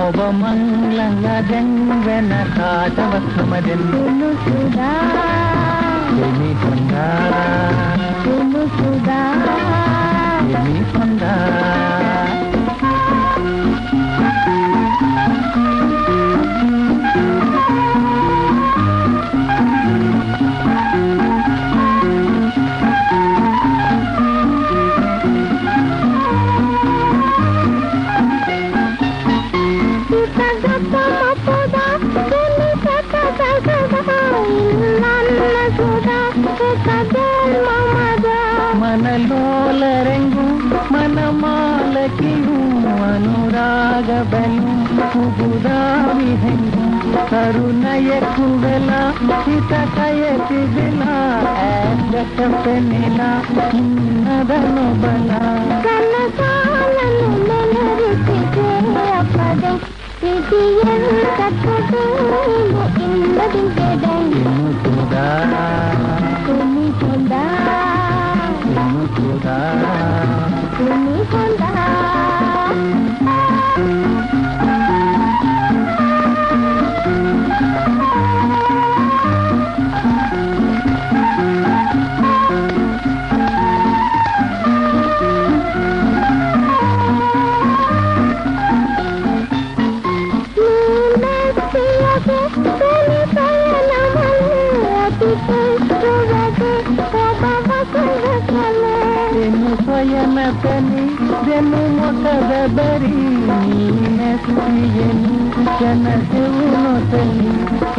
శోభమంగళంగా జంగన కాటవస్త్రమదెన్ తెలుసుదా తెలుసుదా ಕೆತ್ತಿಡು ಅನುರಾಗ ಬೆನು ಕುಗುದಾವಿ ಹೆಣ್ಣು ಕರುಣಯ ಕುವೆಲ ಹಿತ ಕಯತಿದಿಲ ಕಪ್ಪೆನಿಲ ನಿನ್ನದನು ಬಲ ಕನಸಾಲನು ಮೆಲರಿಸಿದೆ ಅಪದೆ ನಿಧಿಯನ್ನು ಕಟ್ಟದೆ ಇಲ್ಲದಿದ್ದೆದೆ ಸ್ವಯನ ತನಿ ಜನು ಮೊಕದ ಬರಿ ನೀನೆಸುಯನು ಜನಸೆವುನು ತನಿ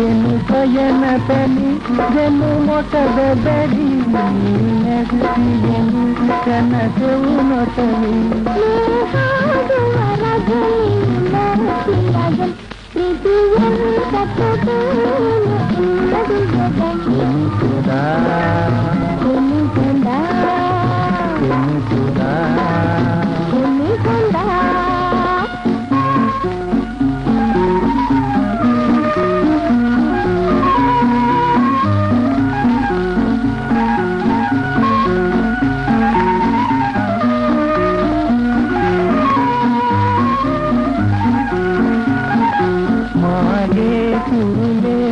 ಎನ್ನು ಸ್ವಯನ ತನಿ ಜನು ಮೊಕದ ಬರಿ ನೀನೆಸುಯನು ಜನಸೆವುನು ತನಿ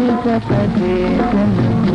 i'm gonna take a